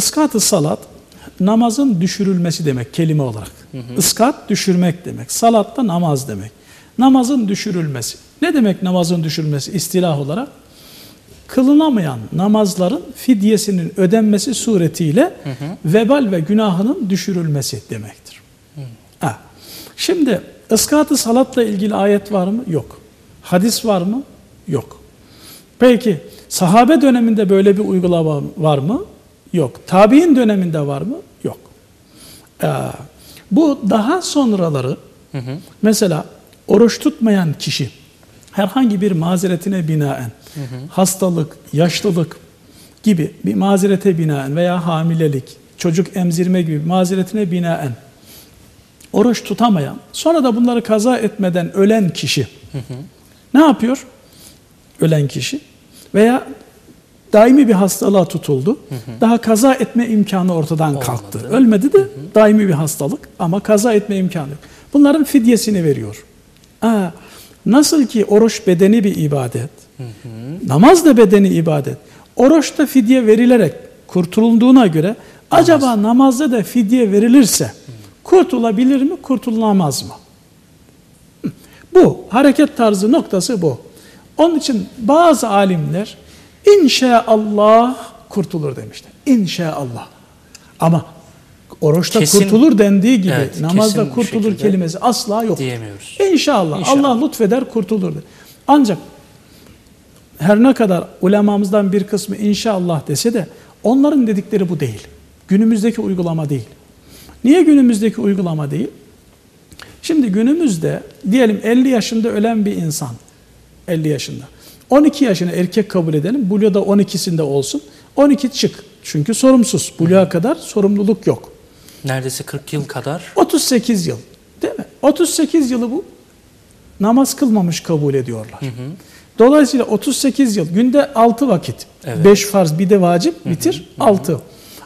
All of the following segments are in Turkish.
Iskat-ı salat namazın düşürülmesi demek kelime olarak. Iskat düşürmek demek. Salat da namaz demek. Namazın düşürülmesi. Ne demek namazın düşürülmesi istilah olarak? Kılınamayan namazların fidyesinin ödenmesi suretiyle vebal ve günahının düşürülmesi demektir. Ha. Şimdi ıskat-ı salatla ilgili ayet var mı? Yok. Hadis var mı? Yok. Peki sahabe döneminde böyle bir uygulama var mı? Yok. Tabi'in döneminde var mı? Yok. Ee, bu daha sonraları mesela oruç tutmayan kişi herhangi bir mazeretine binaen hastalık, yaşlılık gibi bir mazerete binaen veya hamilelik, çocuk emzirme gibi bir mazeretine binaen oruç tutamayan, sonra da bunları kaza etmeden ölen kişi ne yapıyor? Ölen kişi veya daimi bir hastalığa tutuldu. Daha kaza etme imkanı ortadan kalktı. Ölmedi de daimi bir hastalık ama kaza etme imkanı yok. Bunların fidyesini veriyor. Aa, nasıl ki oruç bedeni bir ibadet, namaz da bedeni ibadet. Oruçta fidye verilerek kurtulduğuna göre acaba namazda da fidye verilirse kurtulabilir mi, kurtulamaz mı? Bu hareket tarzı noktası bu. Onun için bazı alimler inşallah kurtulur demişler. İnşallah. Ama oruçta Kesin- kurtulur dendiği gibi Evet, namazda kurtulur kelimesi asla yok. diyemiyoruz. İnşallah. İnşallah. Allah lütfeder kurtulur. Ancak her ne kadar ulemamızdan bir kısmı inşallah dese de onların dedikleri bu değil. Günümüzdeki uygulama değil. Niye günümüzdeki uygulama değil? Şimdi günümüzde diyelim 50 yaşında ölen bir insan 50 yaşında. 12 yaşını erkek kabul edelim. Buluğa da 12'sinde olsun. 12 çık. Çünkü sorumsuz. Buluğa kadar sorumluluk yok. Neredeyse 40 yıl kadar 38 yıl. Değil mi? 38 yılı bu namaz kılmamış kabul ediyorlar. Dolayısıyla 38 yıl günde 6 vakit. Evet. 5 farz bir de vacip bitir 6.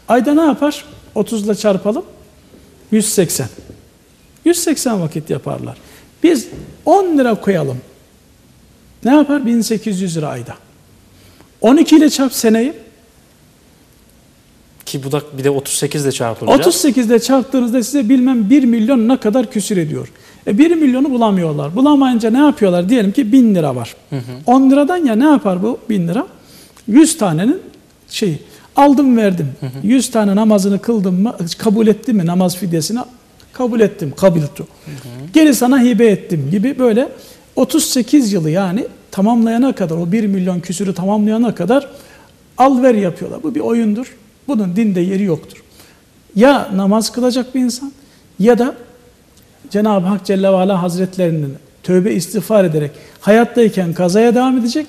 Ayda ne yapar? 30 ile çarpalım. 180. 180 vakit yaparlar. Biz 10 lira koyalım. Ne yapar? 1800 lira ayda. 12 ile çarp seneyi. ki bu da bir de 38 ile çarpılacak. 38 ile çarptığınızda size bilmem 1 milyon ne kadar küsür ediyor. E 1 milyonu bulamıyorlar. Bulamayınca ne yapıyorlar? Diyelim ki 1000 lira var. 10 liradan ya ne yapar bu 1000 lira? 100 tanenin şeyi. Aldım verdim. 100 tane namazını kıldım mı? Kabul ettim mi namaz fidyesini? Kabul ettim. Kabul ettim. Geri sana hibe ettim gibi böyle 38 yılı yani tamamlayana kadar o 1 milyon küsürü tamamlayana kadar al ver yapıyorlar. Bu bir oyundur. Bunun dinde yeri yoktur. Ya namaz kılacak bir insan ya da Cenab-ı Hak Celle ve Ala Hazretlerinin tövbe istiğfar ederek hayattayken kazaya devam edecek.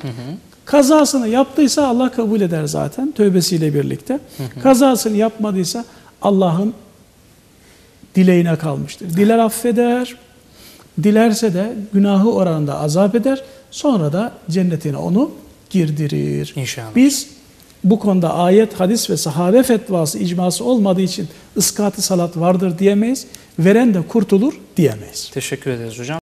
Kazasını yaptıysa Allah kabul eder zaten tövbesiyle birlikte. Kazasını yapmadıysa Allah'ın dileğine kalmıştır. Diler affeder, dilerse de günahı oranında azap eder. Sonra da cennetine onu girdirir. İnşallah. Biz bu konuda ayet, hadis ve sahabe fetvası, icması olmadığı için ıskatı salat vardır diyemeyiz. Veren de kurtulur diyemeyiz. Teşekkür ederiz hocam.